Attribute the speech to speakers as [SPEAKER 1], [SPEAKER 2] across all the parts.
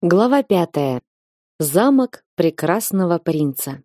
[SPEAKER 1] Глава пятая. Замок прекрасного принца.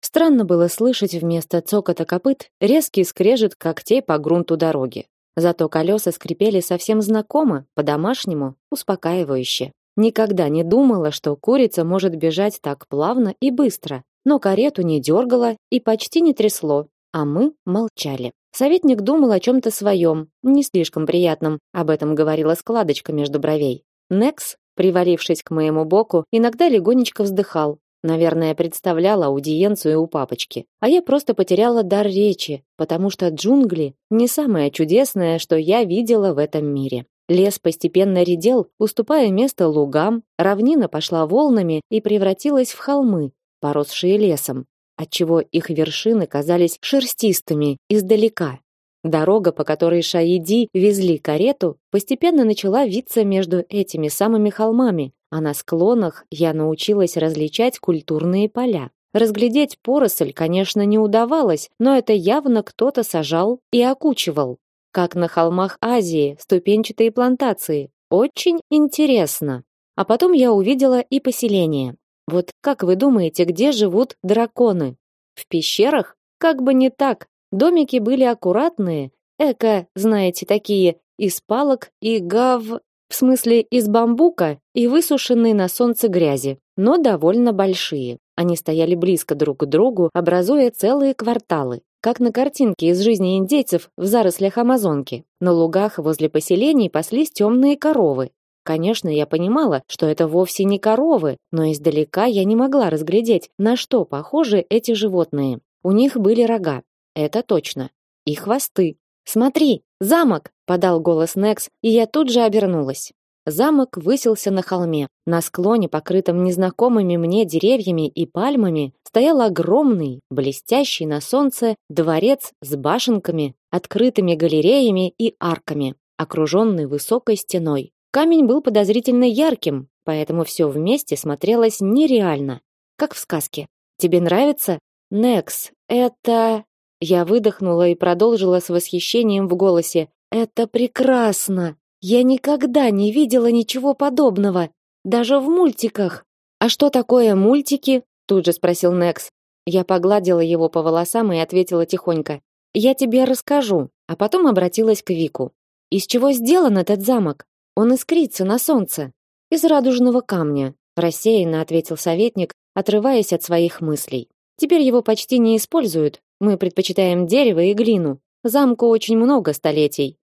[SPEAKER 1] Странно было слышать вместо цокота копыт резкий скрежет когтей по грунту дороги. Зато колеса скрипели совсем знакомо, по-домашнему, успокаивающе. Никогда не думала, что курица может бежать так плавно и быстро, но карету не дергало и почти не трясло, а мы молчали. Советник думал о чем-то своем, не слишком приятном, об этом говорила складочка между бровей. Некс привалившись к моему боку, иногда легонечко вздыхал. Наверное, представлял аудиенцию у папочки. А я просто потеряла дар речи, потому что джунгли не самое чудесное, что я видела в этом мире. Лес постепенно редел, уступая место лугам, равнина пошла волнами и превратилась в холмы, поросшие лесом, отчего их вершины казались шерстистыми издалека. Дорога, по которой Шаиди везли карету, постепенно начала виться между этими самыми холмами, а на склонах я научилась различать культурные поля. Разглядеть поросль, конечно, не удавалось, но это явно кто-то сажал и окучивал. Как на холмах Азии, ступенчатые плантации. Очень интересно. А потом я увидела и поселение. Вот как вы думаете, где живут драконы? В пещерах? Как бы не так. Домики были аккуратные, эко, знаете, такие, из палок и гав... В смысле, из бамбука и высушенные на солнце грязи, но довольно большие. Они стояли близко друг к другу, образуя целые кварталы, как на картинке из жизни индейцев в зарослях Амазонки. На лугах возле поселений паслись темные коровы. Конечно, я понимала, что это вовсе не коровы, но издалека я не могла разглядеть, на что похожи эти животные. У них были рога, это точно. И хвосты. Смотри, замок, подал голос Некс, и я тут же обернулась. Замок высился на холме. На склоне, покрытом незнакомыми мне деревьями и пальмами, стоял огромный, блестящий на солнце дворец с башенками, открытыми галереями и арками, окруженный высокой стеной. Камень был подозрительно ярким, поэтому все вместе смотрелось нереально, как в сказке. Тебе нравится? Некс, это я выдохнула и продолжила с восхищением в голосе: "Это прекрасно. Я никогда не видела ничего подобного, даже в мультиках". "А что такое мультики?" тут же спросил Некс. Я погладила его по волосам и ответила тихонько: "Я тебе расскажу". А потом обратилась к Вику. "Из чего сделан этот замок? Он искрится на солнце. Из радужного камня", рассеянно ответил советник, отрываясь от своих мыслей. Теперь его почти не используют, мы предпочитаем дерево и глину. Замку очень много столетий.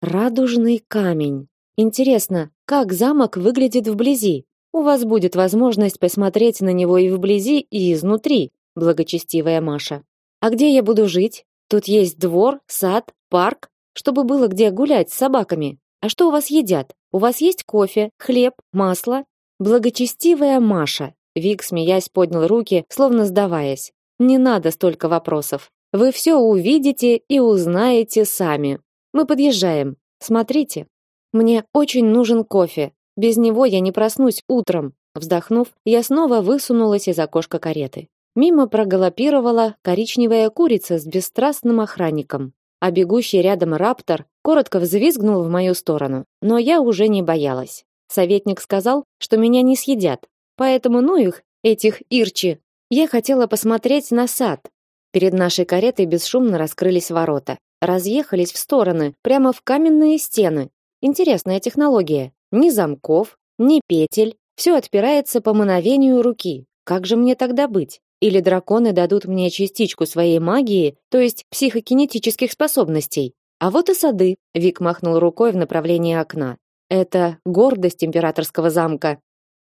[SPEAKER 1] Радужный камень. Интересно, как замок выглядит вблизи? У вас будет возможность посмотреть на него и вблизи, и изнутри, благочестивая Маша. А где я буду жить? Тут есть двор, сад, парк, чтобы было где гулять с собаками. А что у вас едят? У вас есть кофе, хлеб, масло? Благочестивая Маша. Вик, смеясь, поднял руки, словно сдаваясь. Не надо столько вопросов. Вы все увидите и узнаете сами. Мы подъезжаем. Смотрите. Мне очень нужен кофе. Без него я не проснусь утром. Вздохнув, я снова высунулась из окошка кареты. Мимо прогалопировала коричневая курица с бесстрастным охранником, а бегущий рядом раптор коротко взвизгнул в мою сторону, но я уже не боялась. Советник сказал, что меня не съедят, поэтому ну их, этих ирчи, я хотела посмотреть на сад. Перед нашей каретой бесшумно раскрылись ворота, разъехались в стороны, прямо в каменные стены. Интересная технология. Ни замков, ни петель, все отпирается по мановению руки. Как же мне тогда быть? Или драконы дадут мне частичку своей магии, то есть психокинетических способностей? А вот и сады. Вик махнул рукой в направлении окна. Это гордость императорского замка.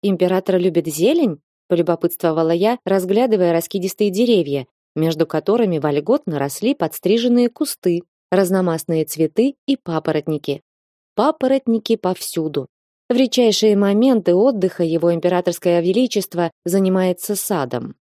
[SPEAKER 1] Император любит зелень? Полюбопытствовала я, разглядывая раскидистые деревья, между которыми вольготно росли подстриженные кусты, разномастные цветы и папоротники. Папоротники повсюду. В редчайшие моменты отдыха его императорское величество занимается садом.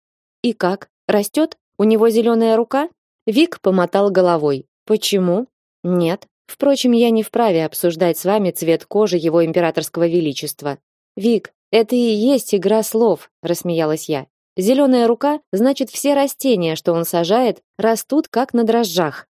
[SPEAKER 1] И как? Растет? У него зеленая рука? Вик помотал головой. Почему? Нет. Впрочем, я не вправе обсуждать с вами цвет кожи его императорского величества. Вик, это и есть игра слов, рассмеялась я. Зеленая рука значит все растения, что он сажает, растут как на дрожжах.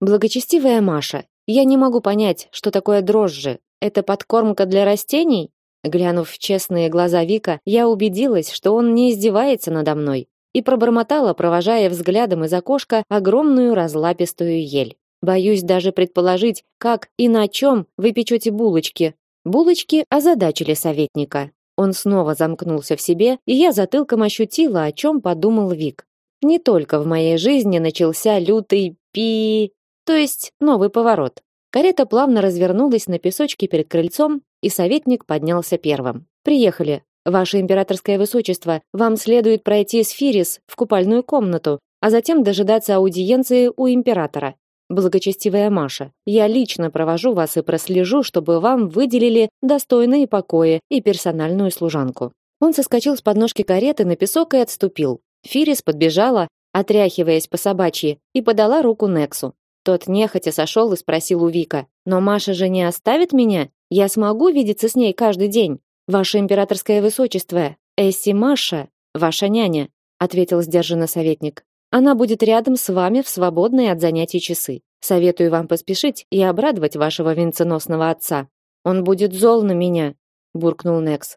[SPEAKER 1] Благочестивая Маша, я не могу понять, что такое дрожжи. Это подкормка для растений? Глянув в честные глаза Вика, я убедилась, что он не издевается надо мной, и пробормотала, провожая взглядом из окошка огромную разлапистую ель. Боюсь даже предположить, как и на чем вы печете булочки. Булочки озадачили советника. Он снова замкнулся в себе, и я затылком ощутила, о чем подумал Вик. Не только в моей жизни начался лютый пи, то есть новый поворот. Карета плавно развернулась на песочке перед крыльцом, и советник поднялся первым. Приехали. Ваше императорское высочество, вам следует пройти с Фирис в купальную комнату, а затем дожидаться аудиенции у императора. Благочестивая Маша, я лично провожу вас и прослежу, чтобы вам выделили достойные покои и персональную служанку. Он соскочил с подножки кареты на песок и отступил. Фирис подбежала, отряхиваясь по собачьи, и подала руку Нексу. Тот нехотя сошел и спросил у Вика: "Но Маша же не оставит меня? Я смогу видеться с ней каждый день? Ваше императорское высочество, Эсси Маша, ваша няня", ответил сдержанно советник. "Она будет рядом с вами в свободные от занятий часы. Советую вам поспешить и обрадовать вашего венценосного отца. Он будет зол на меня", буркнул Некс.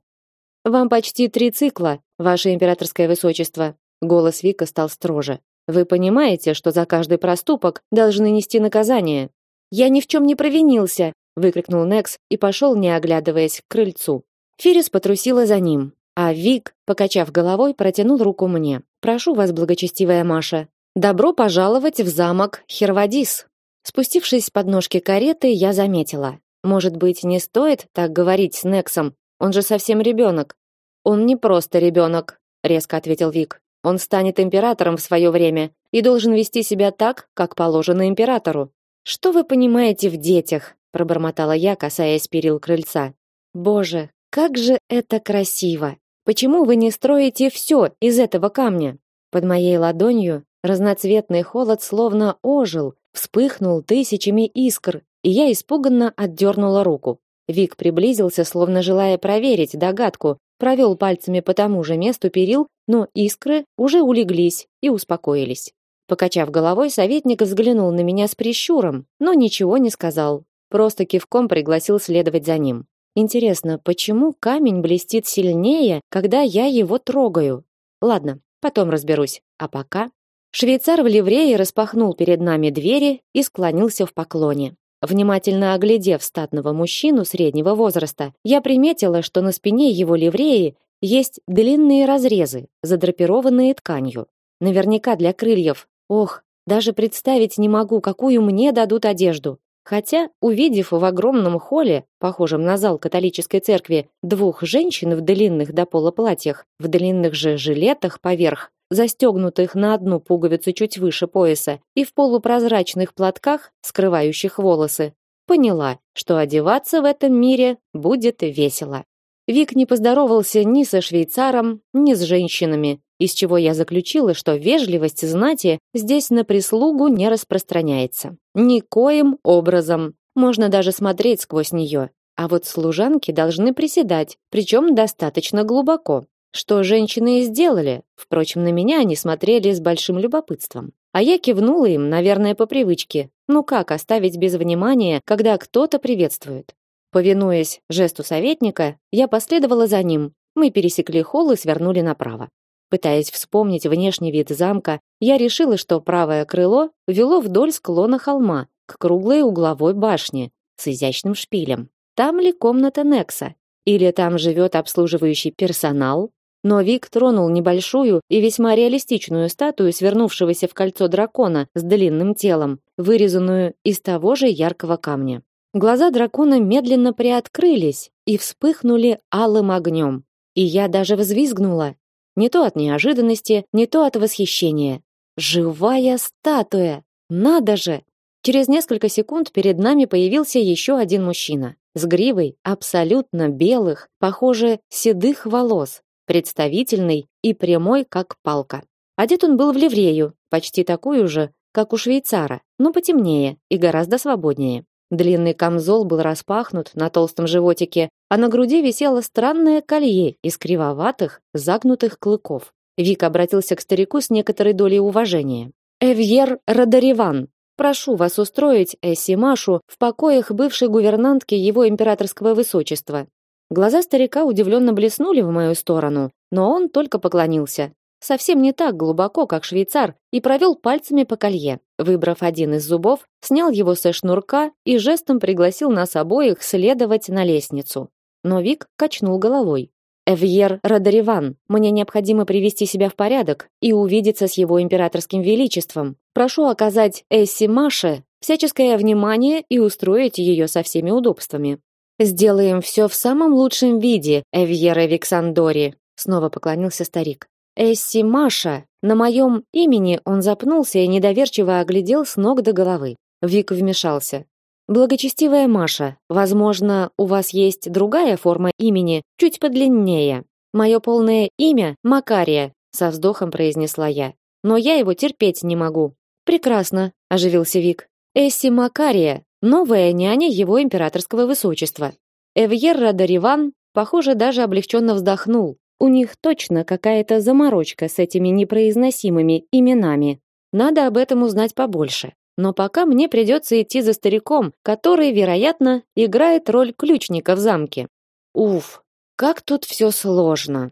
[SPEAKER 1] "Вам почти три цикла, ваше императорское высочество". Голос Вика стал строже. Вы понимаете, что за каждый проступок должны нести наказание? Я ни в чем не провинился, выкрикнул Некс и пошел, не оглядываясь, к крыльцу. Фирис потрусила за ним, а Вик, покачав головой, протянул руку мне. Прошу вас, благочестивая Маша, добро пожаловать в замок Хервадис. Спустившись с подножки кареты, я заметила: может быть, не стоит так говорить с Нексом? Он же совсем ребенок. Он не просто ребенок, резко ответил Вик. Он станет императором в свое время и должен вести себя так, как положено императору. Что вы понимаете в детях? пробормотала я, касаясь перил крыльца. Боже, как же это красиво. Почему вы не строите все из этого камня? Под моей ладонью разноцветный холод словно ожил, вспыхнул тысячами искр, и я испуганно отдернула руку. Вик приблизился, словно желая проверить догадку, провел пальцами по тому же месту перил, но искры уже улеглись и успокоились. Покачав головой, советник взглянул на меня с прищуром, но ничего не сказал. Просто кивком пригласил следовать за ним. Интересно, почему камень блестит сильнее, когда я его трогаю? Ладно, потом разберусь. А пока швейцар в ливрее распахнул перед нами двери и склонился в поклоне. Внимательно оглядев статного мужчину среднего возраста, я приметила, что на спине его ливреи есть длинные разрезы, задрапированные тканью. Наверняка для крыльев. Ох, даже представить не могу, какую мне дадут одежду. Хотя, увидев в огромном холле, похожем на зал католической церкви, двух женщин в длинных до пола платьях, в длинных же жилетах поверх, застегнутых на одну пуговицу чуть выше пояса и в полупрозрачных платках, скрывающих волосы, поняла, что одеваться в этом мире будет весело. Вик не поздоровался ни со швейцаром, ни с женщинами, из чего я заключила, что вежливость знати здесь на прислугу не распространяется. Никоим образом. Можно даже смотреть сквозь нее. А вот служанки должны приседать, причем достаточно глубоко что женщины и сделали. Впрочем, на меня они смотрели с большим любопытством. А я кивнула им, наверное, по привычке. Ну как оставить без внимания, когда кто-то приветствует? Повинуясь жесту советника, я последовала за ним. Мы пересекли холл и свернули направо. Пытаясь вспомнить внешний вид замка, я решила, что правое крыло вело вдоль склона холма к круглой угловой башне с изящным шпилем. Там ли комната Некса? Или там живет обслуживающий персонал? но Вик тронул небольшую и весьма реалистичную статую свернувшегося в кольцо дракона с длинным телом, вырезанную из того же яркого камня. Глаза дракона медленно приоткрылись и вспыхнули алым огнем. И я даже взвизгнула, не то от неожиданности, не то от восхищения. Живая статуя! Надо же! Через несколько секунд перед нами появился еще один мужчина с гривой абсолютно белых, похоже, седых волос, представительный и прямой, как палка. Одет он был в ливрею, почти такую же, как у швейцара, но потемнее и гораздо свободнее. Длинный камзол был распахнут на толстом животике, а на груди висело странное колье из кривоватых, загнутых клыков. Вик обратился к старику с некоторой долей уважения. «Эвьер Радариван, прошу вас устроить Эсси Машу в покоях бывшей гувернантки его императорского высочества. Глаза старика удивленно блеснули в мою сторону, но он только поклонился. Совсем не так глубоко, как швейцар, и провел пальцами по колье. Выбрав один из зубов, снял его со шнурка и жестом пригласил нас обоих следовать на лестницу. Но Вик качнул головой. Эвьер Радариван, мне необходимо привести себя в порядок и увидеться с его императорским величеством. Прошу оказать Эсси Маше всяческое внимание и устроить ее со всеми удобствами. Сделаем все в самом лучшем виде, Эвьера Виксандори, снова поклонился старик. Эсси Маша. На моем имени он запнулся и недоверчиво оглядел с ног до головы. Вик вмешался. Благочестивая Маша, возможно, у вас есть другая форма имени, чуть подлиннее. Мое полное имя Макария, со вздохом произнесла я. Но я его терпеть не могу. Прекрасно, оживился Вик. Эсси Макария, новая няня его императорского высочества. Эвьер Радариван, похоже, даже облегченно вздохнул. У них точно какая-то заморочка с этими непроизносимыми именами. Надо об этом узнать побольше. Но пока мне придется идти за стариком, который, вероятно, играет роль ключника в замке. Уф, как тут все сложно.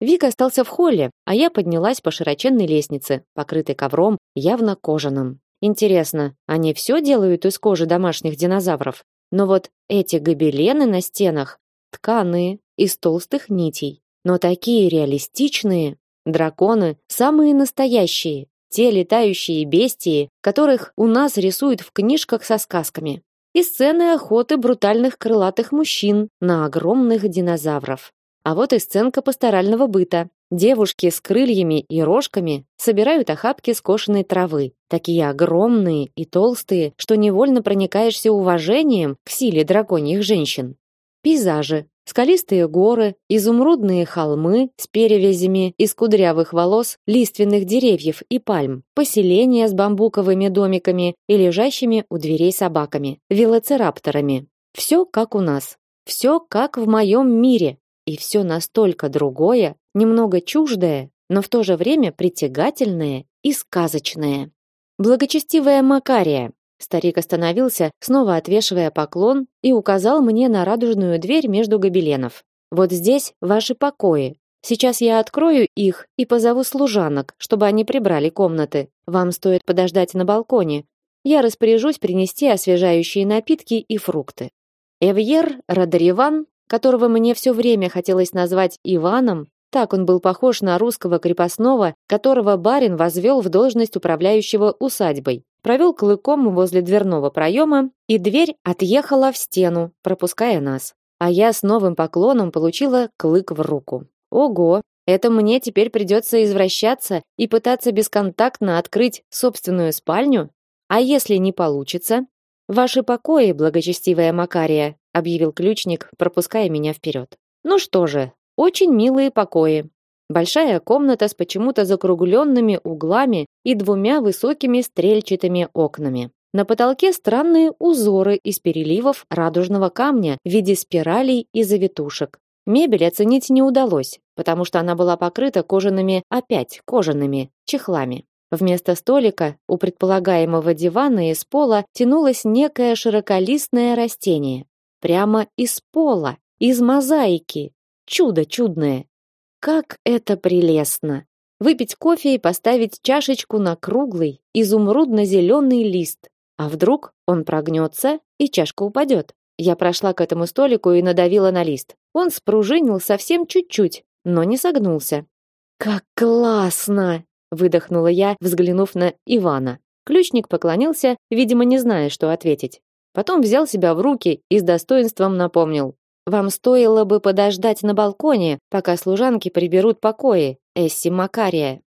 [SPEAKER 1] Вик остался в холле, а я поднялась по широченной лестнице, покрытой ковром, явно кожаным. Интересно, они все делают из кожи домашних динозавров? Но вот эти гобелены на стенах тканые, из толстых нитей, но такие реалистичные. Драконы самые настоящие, те летающие бестии, которых у нас рисуют в книжках со сказками. И сцены охоты брутальных крылатых мужчин на огромных динозавров. А вот и сценка пасторального быта. Девушки с крыльями и рожками собирают охапки скошенной травы, такие огромные и толстые, что невольно проникаешься уважением к силе драконьих женщин. Пейзажи. Скалистые горы, изумрудные холмы с перевязями из кудрявых волос лиственных деревьев и пальм, поселения с бамбуковыми домиками и лежащими у дверей собаками, велоцирапторами. Все как у нас. Все как в моем мире. И все настолько другое, немного чуждое, но в то же время притягательное и сказочное. Благочестивая Макария, Старик остановился, снова отвешивая поклон, и указал мне на радужную дверь между гобеленов. Вот здесь ваши покои. Сейчас я открою их и позову служанок, чтобы они прибрали комнаты. Вам стоит подождать на балконе. Я распоряжусь принести освежающие напитки и фрукты. Эвьер Радариван, которого мне все время хотелось назвать Иваном, так он был похож на русского крепостного, которого барин возвел в должность управляющего усадьбой провел клыком возле дверного проема, и дверь отъехала в стену, пропуская нас. А я с новым поклоном получила клык в руку. Ого, это мне теперь придется извращаться и пытаться бесконтактно открыть собственную спальню? А если не получится? Ваши покои, благочестивая Макария, объявил ключник, пропуская меня вперед. Ну что же, очень милые покои. Большая комната с почему-то закругленными углами и двумя высокими стрельчатыми окнами. На потолке странные узоры из переливов радужного камня в виде спиралей и завитушек. Мебель оценить не удалось, потому что она была покрыта кожаными, опять кожаными, чехлами. Вместо столика у предполагаемого дивана из пола тянулось некое широколистное растение. Прямо из пола, из мозаики. Чудо чудное. Как это прелестно! Выпить кофе и поставить чашечку на круглый, изумрудно-зеленый лист. А вдруг он прогнется и чашка упадет? Я прошла к этому столику и надавила на лист. Он спружинил совсем чуть-чуть, но не согнулся. «Как классно!» — выдохнула я, взглянув на Ивана. Ключник поклонился, видимо, не зная, что ответить. Потом взял себя в руки и с достоинством напомнил. Вам стоило бы подождать на балконе, пока служанки приберут покои, Эсси Макария.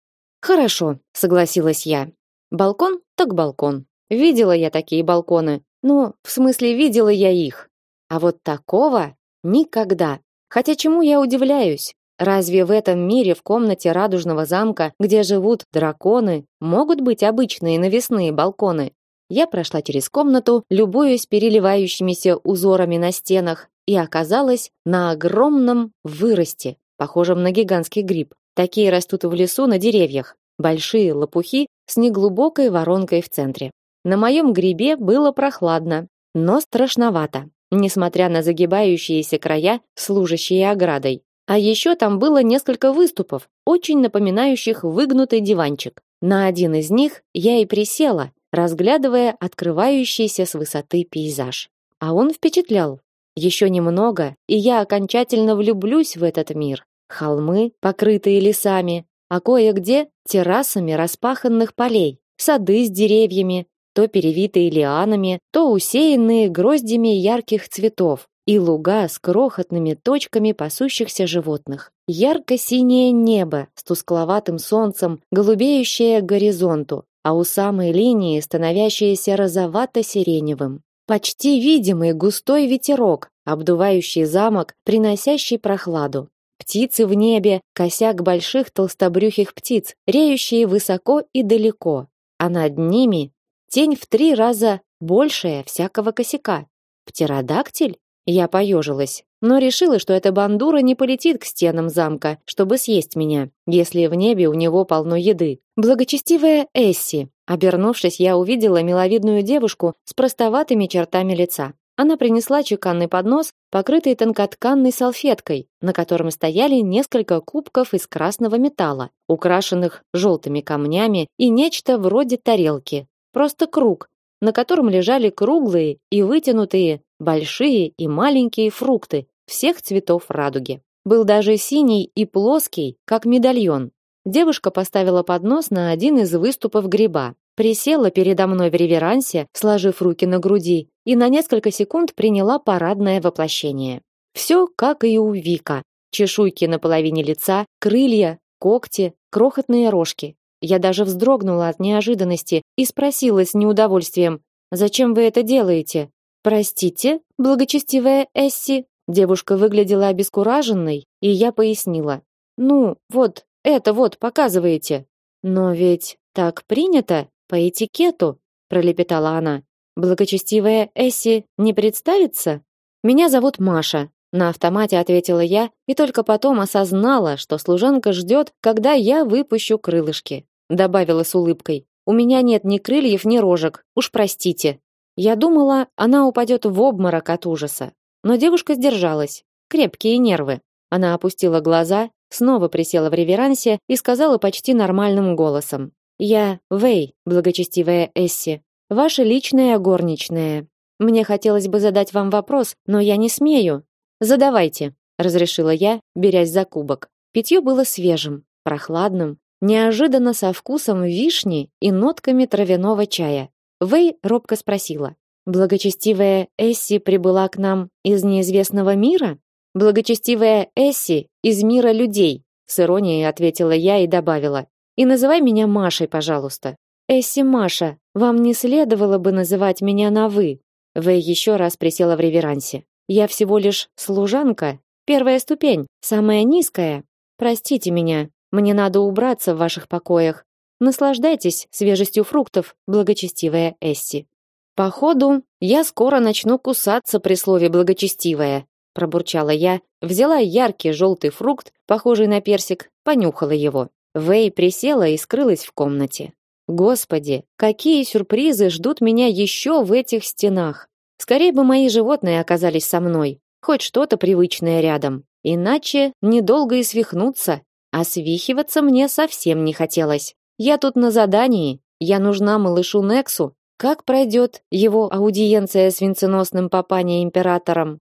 [SPEAKER 1] Хорошо, согласилась я. Балкон так балкон. Видела я такие балконы. Ну, в смысле, видела я их. А вот такого никогда. Хотя чему я удивляюсь? Разве в этом мире в комнате радужного замка, где живут драконы, могут быть обычные навесные балконы? Я прошла через комнату, любуясь переливающимися узорами на стенах, и оказалась на огромном выросте, похожем на гигантский гриб. Такие растут в лесу на деревьях. Большие лопухи с неглубокой воронкой в центре. На моем грибе было прохладно, но страшновато. несмотря на загибающиеся края, служащие оградой. А еще там было несколько выступов, очень напоминающих выгнутый диванчик. На один из них я и присела, разглядывая открывающийся с высоты пейзаж. А он впечатлял. Еще немного, и я окончательно влюблюсь в этот мир. Холмы, покрытые лесами, а кое-где террасами распаханных полей, сады с деревьями, то перевитые лианами, то усеянные гроздями ярких цветов, и луга с крохотными точками пасущихся животных. Ярко-синее небо с тускловатым солнцем, голубеющее к горизонту, а у самой линии становящееся розовато-сиреневым. Почти видимый густой ветерок, обдувающий замок, приносящий прохладу. Птицы в небе, косяк больших толстобрюхих птиц, реющие высоко и далеко, а над ними тень в три раза большая всякого косяка. Птеродактиль? Я поежилась, но решила, что эта бандура не полетит к стенам замка, чтобы съесть меня, если в небе у него полно еды. Благочестивая Эсси. Обернувшись, я увидела миловидную девушку с простоватыми чертами лица. Она принесла чеканный поднос, покрытый тонкотканной салфеткой, на котором стояли несколько кубков из красного металла, украшенных желтыми камнями и нечто вроде тарелки. Просто круг, на котором лежали круглые и вытянутые большие и маленькие фрукты всех цветов радуги. Был даже синий и плоский, как медальон. Девушка поставила поднос на один из выступов гриба, присела передо мной в реверансе, сложив руки на груди, и на несколько секунд приняла парадное воплощение. Все как и у Вика. Чешуйки на половине лица, крылья, когти, крохотные рожки. Я даже вздрогнула от неожиданности и спросила с неудовольствием: "Зачем вы это делаете?" Простите, благочестивая Эсси, девушка выглядела обескураженной, и я пояснила: "Ну, вот, это вот показываете. Но ведь так принято по этикету", пролепетала она. Благочестивая Эсси не представится? Меня зовут Маша, на автомате ответила я и только потом осознала, что служанка ждет, когда я выпущу крылышки. Добавила с улыбкой: "У меня нет ни крыльев, ни рожек. Уж простите". Я думала, она упадет в обморок от ужаса, но девушка сдержалась. Крепкие нервы. Она опустила глаза, снова присела в реверансе и сказала почти нормальным голосом: "Я Вэй, благочестивая Эсси, ваша личная горничная. Мне хотелось бы задать вам вопрос, но я не смею. Задавайте", разрешила я, берясь за кубок. Питье было свежим, прохладным, неожиданно со вкусом вишни и нотками травяного чая. Вэй робко спросила: "Благочестивая Эсси прибыла к нам из неизвестного мира?" "Благочестивая Эсси из мира людей", с иронией ответила я и добавила: "И называй меня Машей, пожалуйста". "Эсси Маша, вам не следовало бы называть меня на вы". Вэй еще раз присела в реверансе. "Я всего лишь служанка, первая ступень, самая низкая. Простите меня, мне надо убраться в ваших покоях. Наслаждайтесь свежестью фруктов, благочестивая Эсси. Походу, я скоро начну кусаться при слове благочестивая, пробурчала я, взяла яркий желтый фрукт, похожий на персик, понюхала его. Вэй присела и скрылась в комнате. Господи, какие сюрпризы ждут меня еще в этих стенах. Скорее бы мои животные оказались со мной, хоть что-то привычное рядом. Иначе недолго и свихнуться, а свихиваться мне совсем не хотелось. Я тут на задании, я нужна малышу Нексу. Как пройдет его аудиенция с венценосным папаней императором?